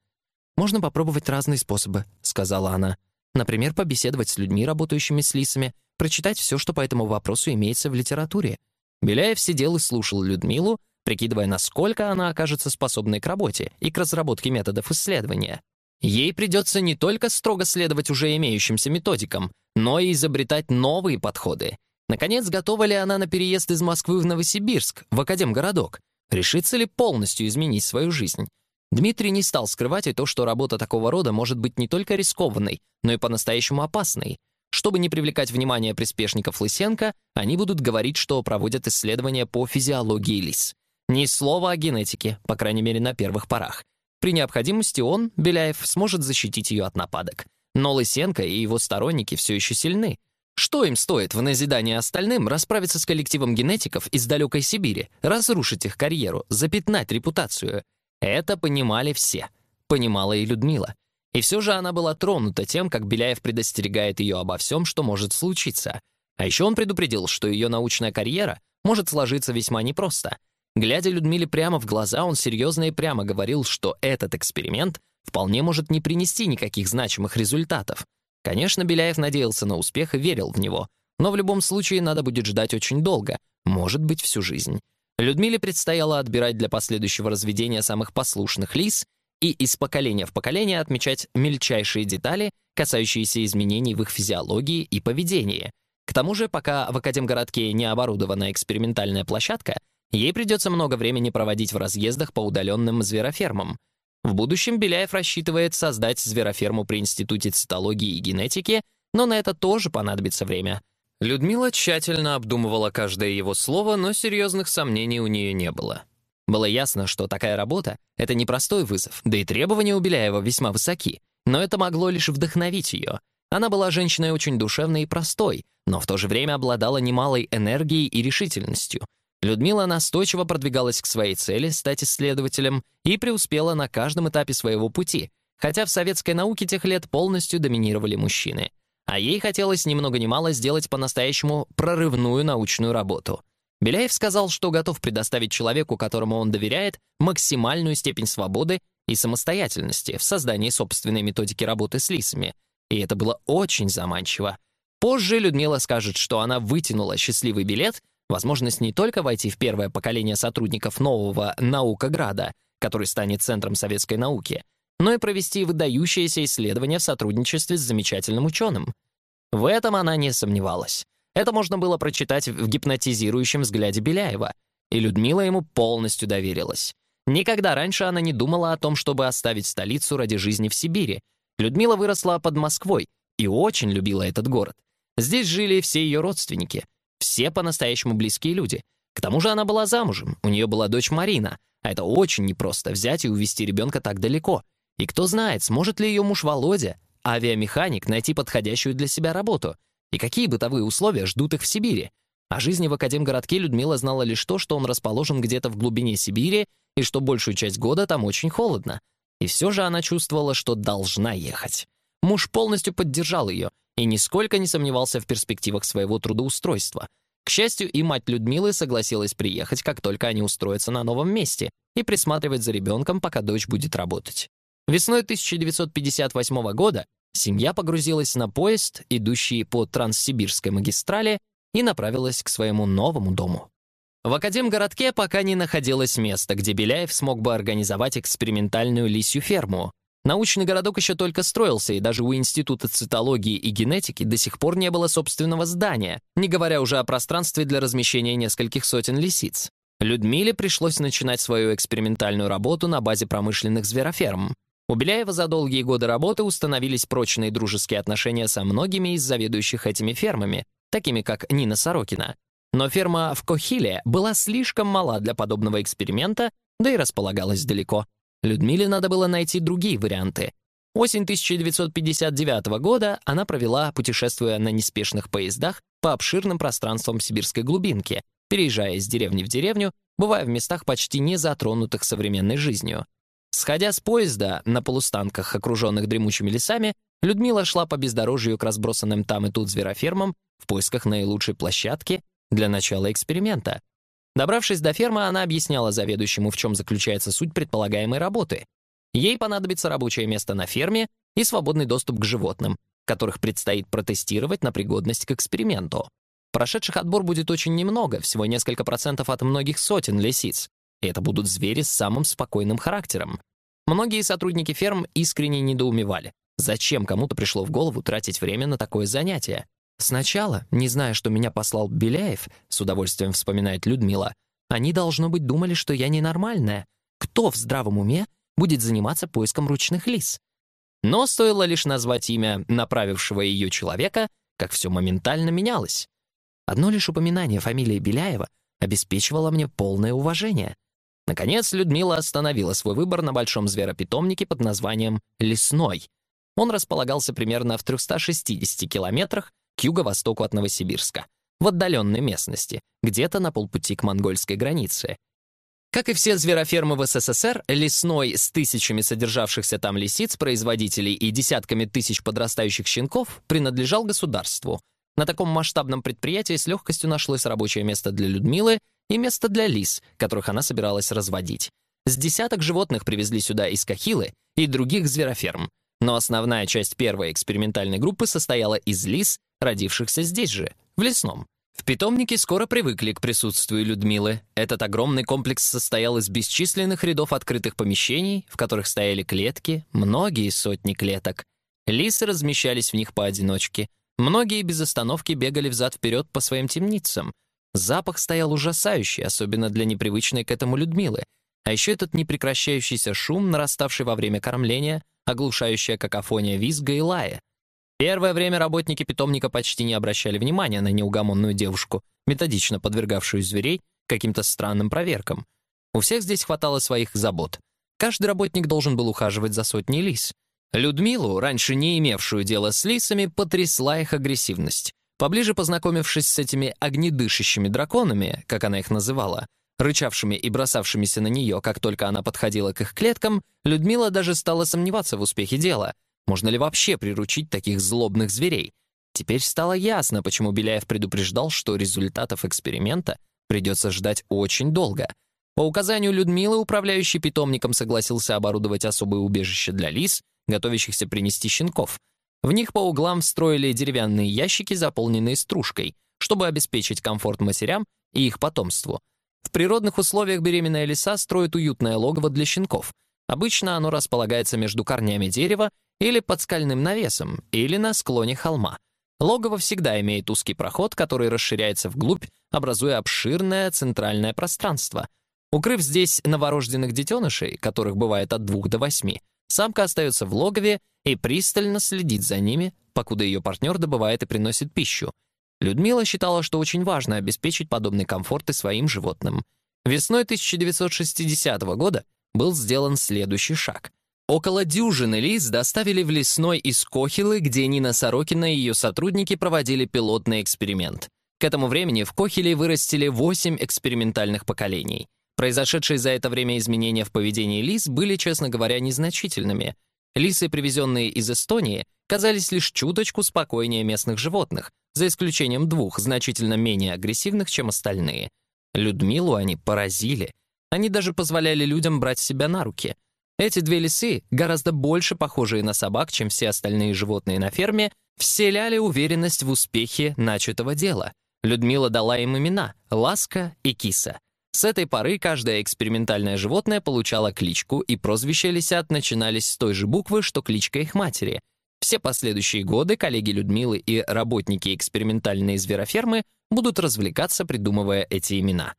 «Можно попробовать разные способы», — сказала она. «Например, побеседовать с людьми, работающими с лисами, прочитать все, что по этому вопросу имеется в литературе». Беляев сидел и слушал Людмилу, прикидывая, насколько она окажется способной к работе и к разработке методов исследования. Ей придется не только строго следовать уже имеющимся методикам, но и изобретать новые подходы. Наконец, готова ли она на переезд из Москвы в Новосибирск, в Академгородок? Решится ли полностью изменить свою жизнь? Дмитрий не стал скрывать и то, что работа такого рода может быть не только рискованной, но и по-настоящему опасной. Чтобы не привлекать внимание приспешников Лысенко, они будут говорить, что проводят исследования по физиологии лис. Ни слова о генетике, по крайней мере, на первых порах. При необходимости он, Беляев, сможет защитить ее от нападок. Но Лысенко и его сторонники все еще сильны. Что им стоит в назидание остальным расправиться с коллективом генетиков из далекой Сибири, разрушить их карьеру, запятнать репутацию? Это понимали все. Понимала и Людмила. И все же она была тронута тем, как Беляев предостерегает ее обо всем, что может случиться. А еще он предупредил, что ее научная карьера может сложиться весьма непросто — Глядя Людмиле прямо в глаза, он серьезно и прямо говорил, что этот эксперимент вполне может не принести никаких значимых результатов. Конечно, Беляев надеялся на успех и верил в него, но в любом случае надо будет ждать очень долго, может быть, всю жизнь. Людмиле предстояло отбирать для последующего разведения самых послушных лис и из поколения в поколение отмечать мельчайшие детали, касающиеся изменений в их физиологии и поведении. К тому же, пока в Академгородке не оборудована экспериментальная площадка, ей придется много времени проводить в разъездах по удаленным зверофермам. В будущем Беляев рассчитывает создать звероферму при Институте цитологии и генетики, но на это тоже понадобится время — Людмила тщательно обдумывала каждое его слово, но серьезных сомнений у нее не было. Было ясно, что такая работа — это непростой вызов, да и требования у Беляева весьма высоки, но это могло лишь вдохновить ее. Она была женщиной очень душевной и простой, но в то же время обладала немалой энергией и решительностью. Людмила настойчиво продвигалась к своей цели стать исследователем и преуспела на каждом этапе своего пути, хотя в советской науке тех лет полностью доминировали мужчины — а ей хотелось ни много ни мало сделать по-настоящему прорывную научную работу. Беляев сказал, что готов предоставить человеку, которому он доверяет, максимальную степень свободы и самостоятельности в создании собственной методики работы с лисами. И это было очень заманчиво. Позже Людмила скажет, что она вытянула счастливый билет, возможность не только войти в первое поколение сотрудников нового «Наукограда», который станет центром советской науки, но и провести выдающиеся исследования в сотрудничестве с замечательным ученым. В этом она не сомневалась. Это можно было прочитать в гипнотизирующем взгляде Беляева, и Людмила ему полностью доверилась. Никогда раньше она не думала о том, чтобы оставить столицу ради жизни в Сибири. Людмила выросла под Москвой и очень любила этот город. Здесь жили все ее родственники, все по-настоящему близкие люди. К тому же она была замужем, у нее была дочь Марина, а это очень непросто взять и увезти ребенка так далеко. И кто знает, сможет ли ее муж Володя, авиамеханик, найти подходящую для себя работу, и какие бытовые условия ждут их в Сибири. О жизни в Академгородке Людмила знала лишь то, что он расположен где-то в глубине Сибири и что большую часть года там очень холодно. И все же она чувствовала, что должна ехать. Муж полностью поддержал ее и нисколько не сомневался в перспективах своего трудоустройства. К счастью, и мать Людмилы согласилась приехать, как только они устроятся на новом месте, и присматривать за ребенком, пока дочь будет работать. Весной 1958 года семья погрузилась на поезд, идущий по Транссибирской магистрали, и направилась к своему новому дому. В Академгородке пока не находилось места, где Беляев смог бы организовать экспериментальную лисью ферму. Научный городок еще только строился, и даже у Института цитологии и генетики до сих пор не было собственного здания, не говоря уже о пространстве для размещения нескольких сотен лисиц. Людмиле пришлось начинать свою экспериментальную работу на базе промышленных звероферм. У Беляева за долгие годы работы установились прочные дружеские отношения со многими из заведующих этими фермами, такими как Нина Сорокина. Но ферма в Кохиле была слишком мала для подобного эксперимента, да и располагалась далеко. Людмиле надо было найти другие варианты. Осень 1959 года она провела, путешествуя на неспешных поездах по обширным пространствам сибирской глубинки, переезжая из деревни в деревню, бывая в местах почти не затронутых современной жизнью. Сходя с поезда на полустанках, окруженных дремучими лесами, Людмила шла по бездорожью к разбросанным там и тут зверофермам в поисках наилучшей площадки для начала эксперимента. Добравшись до фермы, она объясняла заведующему, в чем заключается суть предполагаемой работы. Ей понадобится рабочее место на ферме и свободный доступ к животным, которых предстоит протестировать на пригодность к эксперименту. Прошедших отбор будет очень немного, всего несколько процентов от многих сотен лисиц, это будут звери с самым спокойным характером. Многие сотрудники ферм искренне недоумевали. Зачем кому-то пришло в голову тратить время на такое занятие? Сначала, не зная, что меня послал Беляев, с удовольствием вспоминает Людмила, они, должно быть, думали, что я ненормальная. Кто в здравом уме будет заниматься поиском ручных лис? Но стоило лишь назвать имя направившего ее человека, как все моментально менялось. Одно лишь упоминание фамилии Беляева обеспечивало мне полное уважение. Наконец, Людмила остановила свой выбор на большом зверопитомнике под названием «Лесной». Он располагался примерно в 360 километрах к юго-востоку от Новосибирска, в отдаленной местности, где-то на полпути к монгольской границе. Как и все зверофермы в СССР, лесной с тысячами содержавшихся там лисиц, производителей и десятками тысяч подрастающих щенков принадлежал государству. На таком масштабном предприятии с легкостью нашлось рабочее место для Людмилы и место для лис, которых она собиралась разводить. С десяток животных привезли сюда из Кахилы и других звероферм, но основная часть первой экспериментальной группы состояла из лис, родившихся здесь же, в лесном. В питомнике скоро привыкли к присутствию Людмилы. Этот огромный комплекс состоял из бесчисленных рядов открытых помещений, в которых стояли клетки, многие сотни клеток. Лисы размещались в них поодиночке. Многие без остановки бегали взад-вперед по своим темницам. Запах стоял ужасающий, особенно для непривычной к этому Людмилы. А еще этот непрекращающийся шум, нараставший во время кормления, оглушающая какофония визга и лая — Первое время работники питомника почти не обращали внимания на неугомонную девушку, методично подвергавшую зверей каким-то странным проверкам. У всех здесь хватало своих забот. Каждый работник должен был ухаживать за сотней лис. Людмилу, раньше не имевшую дела с лисами, потрясла их агрессивность. Поближе познакомившись с этими огнедышащими драконами, как она их называла, рычавшими и бросавшимися на нее, как только она подходила к их клеткам, Людмила даже стала сомневаться в успехе дела. Можно ли вообще приручить таких злобных зверей? Теперь стало ясно, почему Беляев предупреждал, что результатов эксперимента придется ждать очень долго. По указанию Людмилы управляющий питомником согласился оборудовать особое убежище для лис, готовящихся принести щенков. В них по углам встроили деревянные ящики, заполненные стружкой, чтобы обеспечить комфорт матерям и их потомству. В природных условиях беременная лиса строит уютное логово для щенков. Обычно оно располагается между корнями дерева или под скальным навесом, или на склоне холма. Логово всегда имеет узкий проход, который расширяется вглубь, образуя обширное центральное пространство. Укрыв здесь новорожденных детенышей, которых бывает от двух до восьми, самка остается в логове и пристально следит за ними, покуда ее партнер добывает и приносит пищу. Людмила считала, что очень важно обеспечить подобный комфорт и своим животным. Весной 1960 года был сделан следующий шаг — Около дюжины лис доставили в лесной из Кохилы, где Нина Сорокина и ее сотрудники проводили пилотный эксперимент. К этому времени в Кохиле вырастили 8 экспериментальных поколений. Произошедшие за это время изменения в поведении лис были, честно говоря, незначительными. Лисы, привезенные из Эстонии, казались лишь чуточку спокойнее местных животных, за исключением двух, значительно менее агрессивных, чем остальные. Людмилу они поразили. Они даже позволяли людям брать себя на руки — эти две лисы, гораздо больше похожие на собак, чем все остальные животные на ферме, вселяли уверенность в успехе начатого дела. Людмила дала им имена — Ласка и Киса. С этой поры каждое экспериментальное животное получало кличку, и прозвища лисят начинались с той же буквы, что кличка их матери. Все последующие годы коллеги Людмилы и работники экспериментальной зверофермы будут развлекаться, придумывая эти имена.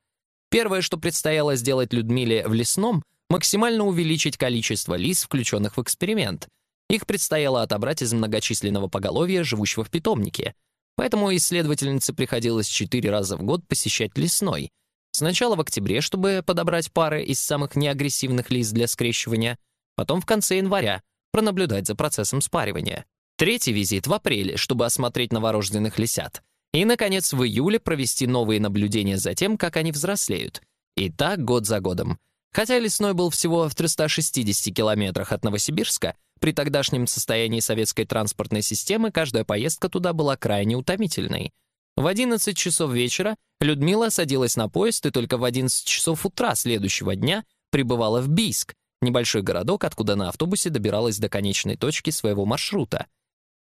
Первое, что предстояло сделать Людмиле в лесном — максимально увеличить количество лис, включенных в эксперимент. Их предстояло отобрать из многочисленного поголовья, живущего в питомнике. Поэтому исследовательнице приходилось четыре раза в год посещать лесной. Сначала в октябре, чтобы подобрать пары из самых неагрессивных лис для скрещивания, потом в конце января, пронаблюдать за процессом спаривания. Третий визит в апреле, чтобы осмотреть новорожденных лисят. И, наконец, в июле провести новые наблюдения за тем, как они взрослеют. И так год за годом. Хотя лесной был всего в 360 километрах от Новосибирска, при тогдашнем состоянии советской транспортной системы каждая поездка туда была крайне утомительной. В 11 часов вечера Людмила садилась на поезд и только в 11 часов утра следующего дня прибывала в Бийск, небольшой городок, откуда на автобусе добиралась до конечной точки своего маршрута.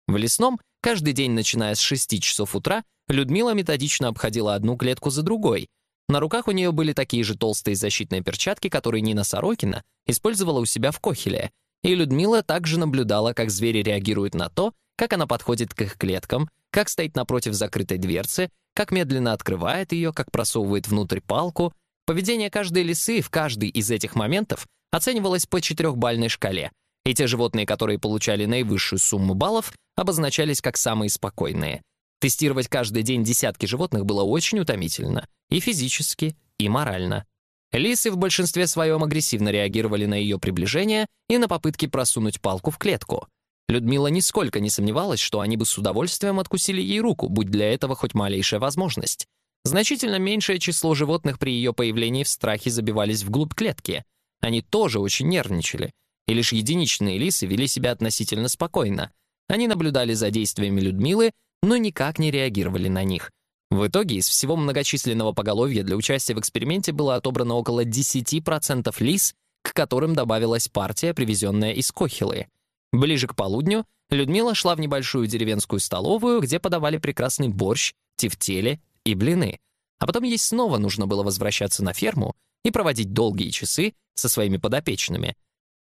В лесном, каждый день, начиная с 6 часов утра, Людмила методично обходила одну клетку за другой, на руках у нее были такие же толстые защитные перчатки, которые Нина Сорокина использовала у себя в Кохеле, и Людмила также наблюдала, как звери реагируют на то, как она подходит к их клеткам, как стоит напротив закрытой дверцы, как медленно открывает ее, как просовывает внутрь палку. Поведение каждой лисы в каждый из этих моментов оценивалось по четырехбальной шкале, и те животные, которые получали наивысшую сумму баллов, обозначались как самые спокойные. Тестировать каждый день десятки животных было очень утомительно. И физически, и морально. Лисы в большинстве своем агрессивно реагировали на ее приближение и на попытки просунуть палку в клетку. Людмила нисколько не сомневалась, что они бы с удовольствием откусили ей руку, будь для этого хоть малейшая возможность. Значительно меньшее число животных при ее появлении в страхе забивались вглубь клетки. Они тоже очень нервничали. И лишь единичные лисы вели себя относительно спокойно. Они наблюдали за действиями Людмилы но никак не реагировали на них. В итоге из всего многочисленного поголовья для участия в эксперименте было отобрано около 10% лис, к которым добавилась партия, привезенная из Кохилы. Ближе к полудню Людмила шла в небольшую деревенскую столовую, где подавали прекрасный борщ, тефтели и блины. А потом ей снова нужно было возвращаться на ферму и проводить долгие часы со своими подопечными.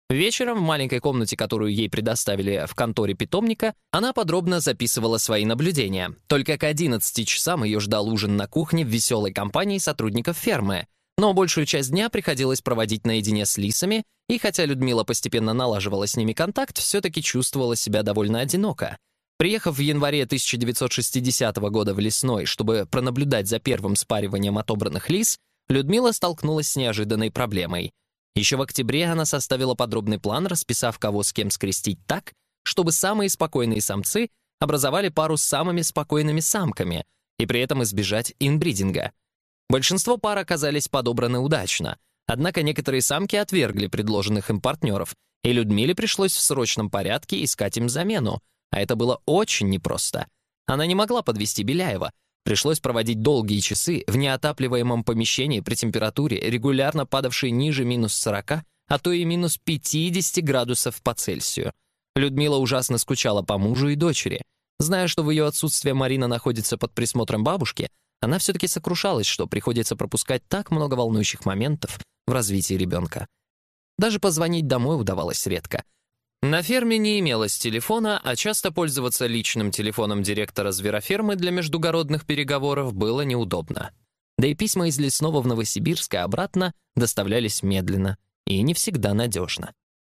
Вечером в маленькой комнате, которую ей предоставили в конторе питомника, она подробно записывала свои наблюдения. Только к 11 часам ее ждал ужин на кухне в веселой компании сотрудников фермы. Но большую часть дня приходилось проводить наедине с лисами, и хотя Людмила постепенно налаживала с ними контакт, все-таки чувствовала себя довольно одиноко. Приехав в январе 1960 года в Лесной, чтобы пронаблюдать за первым спариванием отобранных лис, Людмила столкнулась с неожиданной проблемой. Еще в октябре она составила подробный план, расписав, кого с кем скрестить так, чтобы самые спокойные самцы образовали пару с самыми спокойными самками и при этом избежать инбридинга. Большинство пар оказались подобраны удачно, однако некоторые самки отвергли предложенных им партнеров, и Людмиле пришлось в срочном порядке искать им замену, а это было очень непросто. Она не могла подвести Беляева, Пришлось проводить долгие часы в неотапливаемом помещении при температуре, регулярно падавшей ниже минус 40, а то и минус 50 градусов по Цельсию. Людмила ужасно скучала по мужу и дочери. Зная, что в ее отсутствие Марина находится под присмотром бабушки, она все-таки сокрушалась, что приходится пропускать так много волнующих моментов в развитии ребенка. Даже позвонить домой удавалось редко — на ферме не имелось телефона, а часто пользоваться личным телефоном директора зверофермы для междугородных переговоров было неудобно. Да и письма из лесного в Новосибирск и обратно доставлялись медленно и не всегда надежно.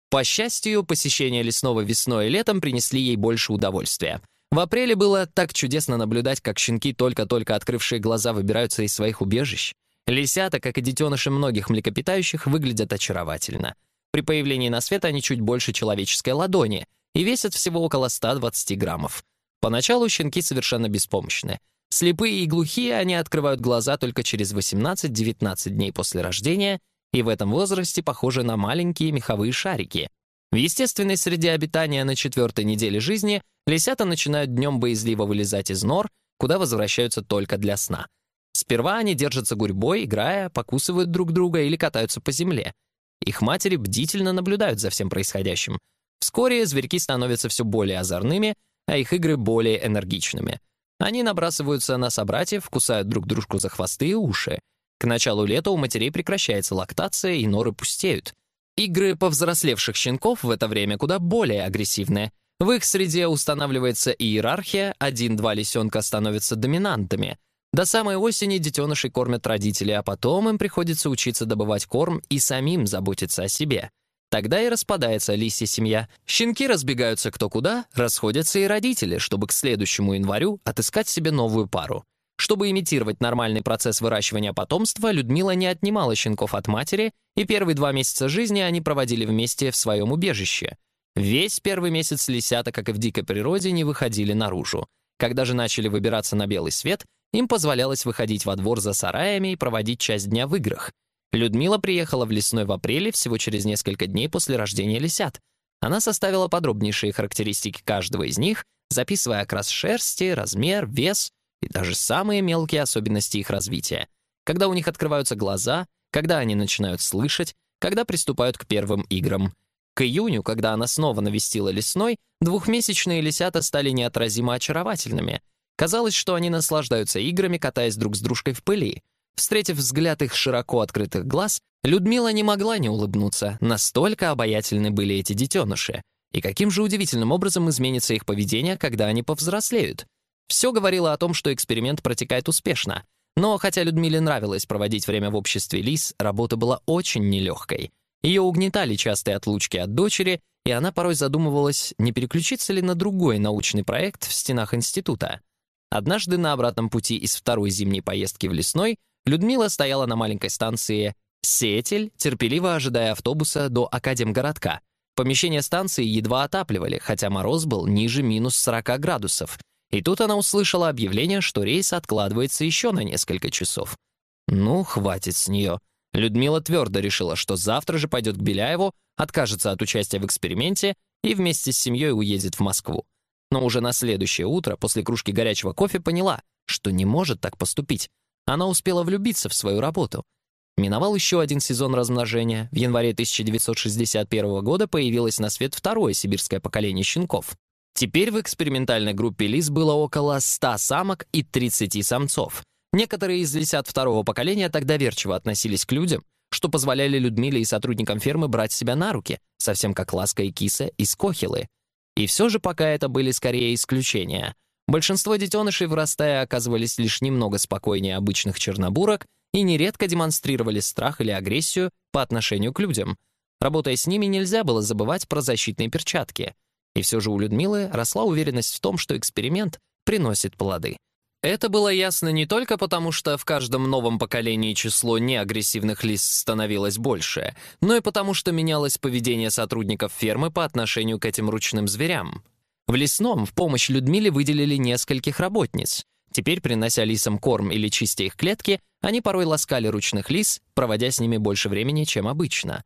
По счастью, посещение лесного весной и летом принесли ей больше удовольствия. В апреле было так чудесно наблюдать, как щенки, только-только открывшие глаза, выбираются из своих убежищ. Лисята, как и детеныши многих млекопитающих, выглядят очаровательно. При появлении на свет они чуть больше человеческой ладони и весят всего около 120 граммов. Поначалу щенки совершенно беспомощны. Слепые и глухие они открывают глаза только через 18-19 дней после рождения и в этом возрасте похожи на маленькие меховые шарики. В естественной среде обитания на четвертой неделе жизни лисята начинают днем боязливо вылезать из нор, куда возвращаются только для сна. Сперва они держатся гурьбой, играя, покусывают друг друга или катаются по земле. Их матери бдительно наблюдают за всем происходящим. Вскоре зверьки становятся все более озорными, а их игры более энергичными. Они набрасываются на собратьев, кусают друг дружку за хвосты и уши. К началу лета у матерей прекращается лактация, и норы пустеют. Игры повзрослевших щенков в это время куда более агрессивные. В их среде устанавливается иерархия, один-два лисенка становятся доминантами, до самой осени детенышей кормят родители, а потом им приходится учиться добывать корм и самим заботиться о себе. Тогда и распадается лисья семья. Щенки разбегаются кто куда, расходятся и родители, чтобы к следующему январю отыскать себе новую пару. Чтобы имитировать нормальный процесс выращивания потомства, Людмила не отнимала щенков от матери, и первые два месяца жизни они проводили вместе в своем убежище. Весь первый месяц лисята, как и в дикой природе, не выходили наружу. Когда же начали выбираться на белый свет, им позволялось выходить во двор за сараями и проводить часть дня в играх. Людмила приехала в лесной в апреле всего через несколько дней после рождения лисят. Она составила подробнейшие характеристики каждого из них, записывая окрас шерсти, размер, вес и даже самые мелкие особенности их развития. Когда у них открываются глаза, когда они начинают слышать, когда приступают к первым играм. К июню, когда она снова навестила лесной, двухмесячные лисята стали неотразимо очаровательными — Казалось, что они наслаждаются играми, катаясь друг с дружкой в пыли. Встретив взгляд их широко открытых глаз, Людмила не могла не улыбнуться, настолько обаятельны были эти детеныши. И каким же удивительным образом изменится их поведение, когда они повзрослеют? Все говорило о том, что эксперимент протекает успешно. Но хотя Людмиле нравилось проводить время в обществе Лис, работа была очень нелегкой. Ее угнетали частые отлучки от дочери, и она порой задумывалась, не переключиться ли на другой научный проект в стенах института. Однажды на обратном пути из второй зимней поездки в Лесной Людмила стояла на маленькой станции Сетель, терпеливо ожидая автобуса до Академгородка. Помещение станции едва отапливали, хотя мороз был ниже минус 40 градусов. И тут она услышала объявление, что рейс откладывается еще на несколько часов. Ну, хватит с нее. Людмила твердо решила, что завтра же пойдет к Беляеву, откажется от участия в эксперименте и вместе с семьей уедет в Москву но уже на следующее утро, после кружки горячего кофе, поняла, что не может так поступить. Она успела влюбиться в свою работу. Миновал еще один сезон размножения. В январе 1961 года появилось на свет второе сибирское поколение щенков. Теперь в экспериментальной группе лис было около 100 самок и 30 самцов. Некоторые из лисят второго поколения так доверчиво относились к людям, что позволяли Людмиле и сотрудникам фермы брать себя на руки, совсем как Ласка и Киса из Кохилы. И все же пока это были скорее исключения. Большинство детенышей, вырастая, оказывались лишь немного спокойнее обычных чернобурок и нередко демонстрировали страх или агрессию по отношению к людям. Работая с ними, нельзя было забывать про защитные перчатки. И все же у Людмилы росла уверенность в том, что эксперимент приносит плоды. Это было ясно не только потому, что в каждом новом поколении число неагрессивных лис становилось больше, но и потому, что менялось поведение сотрудников фермы по отношению к этим ручным зверям. В лесном в помощь Людмиле выделили нескольких работниц. Теперь, принося лисам корм или чистя их клетки, они порой ласкали ручных лис, проводя с ними больше времени, чем обычно.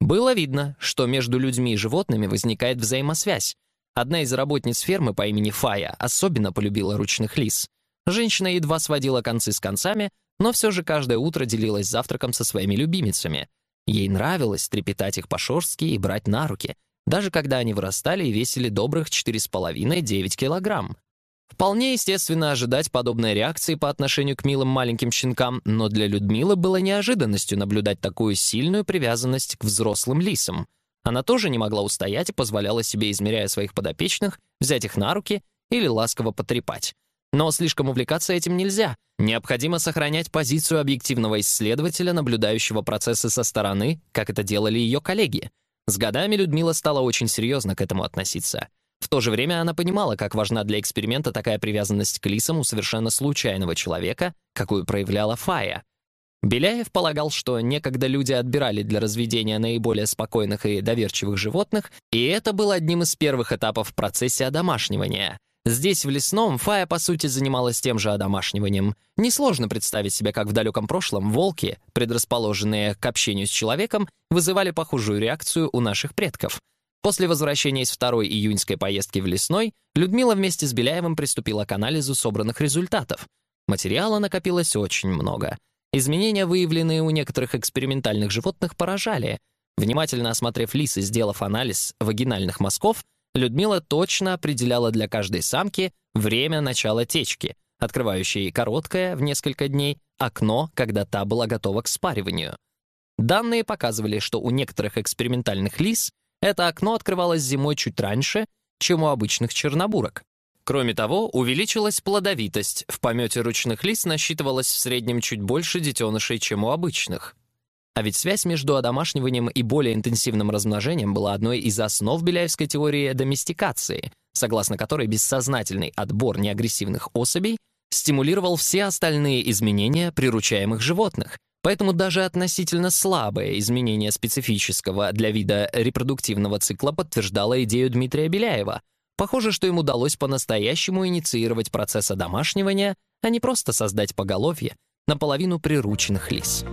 Было видно, что между людьми и животными возникает взаимосвязь, Одна из работниц фермы по имени Фая особенно полюбила ручных лис. Женщина едва сводила концы с концами, но все же каждое утро делилась завтраком со своими любимицами. Ей нравилось трепетать их по-шорстски и брать на руки, даже когда они вырастали и весили добрых 4,5-9 килограмм. Вполне естественно ожидать подобной реакции по отношению к милым маленьким щенкам, но для Людмилы было неожиданностью наблюдать такую сильную привязанность к взрослым лисам — она тоже не могла устоять и позволяла себе, измеряя своих подопечных, взять их на руки или ласково потрепать. Но слишком увлекаться этим нельзя. Необходимо сохранять позицию объективного исследователя, наблюдающего процессы со стороны, как это делали ее коллеги. С годами Людмила стала очень серьезно к этому относиться. В то же время она понимала, как важна для эксперимента такая привязанность к лисам у совершенно случайного человека, какую проявляла Фая. Беляев полагал, что некогда люди отбирали для разведения наиболее спокойных и доверчивых животных, и это был одним из первых этапов в процессе одомашнивания. Здесь, в лесном, Фая, по сути, занималась тем же одомашниванием. Несложно представить себе, как в далеком прошлом волки, предрасположенные к общению с человеком, вызывали похожую реакцию у наших предков. После возвращения из второй июньской поездки в лесной, Людмила вместе с Беляевым приступила к анализу собранных результатов. Материала накопилось очень много — Изменения, выявленные у некоторых экспериментальных животных, поражали. Внимательно осмотрев лис и сделав анализ вагинальных мазков, Людмила точно определяла для каждой самки время начала течки, открывающей короткое, в несколько дней, окно, когда та была готова к спариванию. Данные показывали, что у некоторых экспериментальных лис это окно открывалось зимой чуть раньше, чем у обычных чернобурок. Кроме того, увеличилась плодовитость. В помете ручных лис насчитывалось в среднем чуть больше детенышей, чем у обычных. А ведь связь между одомашниванием и более интенсивным размножением была одной из основ беляевской теории доместикации, согласно которой бессознательный отбор неагрессивных особей стимулировал все остальные изменения приручаемых животных, Поэтому даже относительно слабое изменение специфического для вида репродуктивного цикла подтверждало идею Дмитрия Беляева, Похоже, что им удалось по-настоящему инициировать процесс одомашнивания, а не просто создать поголовье наполовину прирученных лис.